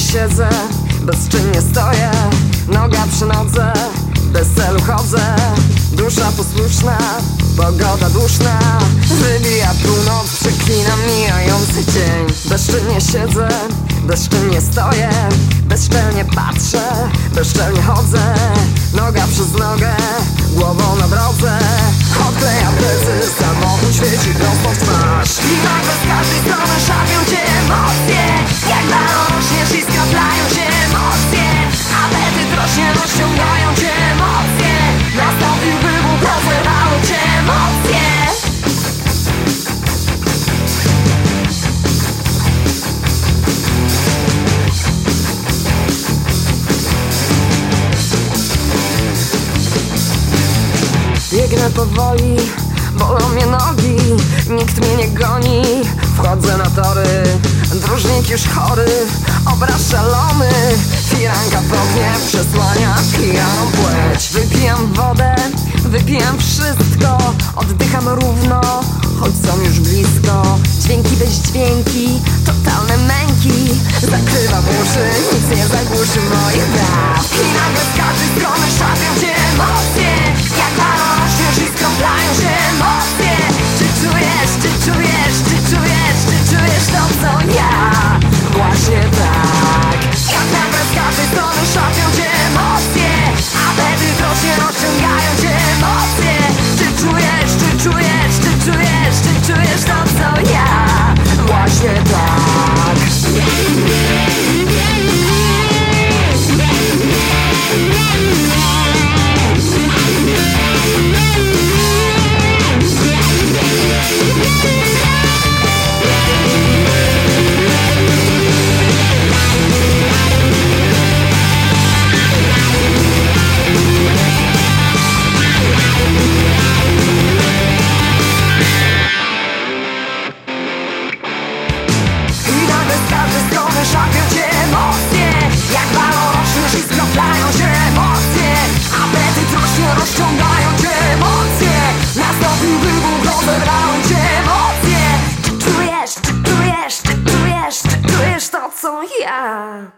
siedzę, bezczynnie stoję Noga przy nodze, bez celu chodzę Dusza posłuszna, pogoda duszna. Wybija północ, przeklinam mijający dzień. Bezczynnie siedzę, bezczynnie stoję Bezczelnie patrzę, bezczelnie chodzę. Noga przez nogę, głową na drodze. Odkleja plecy, Biegnę powoli, bolą mnie nogi Nikt mnie nie goni. Wchodzę na tory Dróżnik już chory Obraz szalony. Firanka w ognie przesłania pijaną płeć. Wypijam wodę Wypijam wszystko Oddycham równo Choć są już blisko. Dźwięki bez dźwięki Totalne męki. Zakrywam uszy Nic nie zagłuszy moich yeah.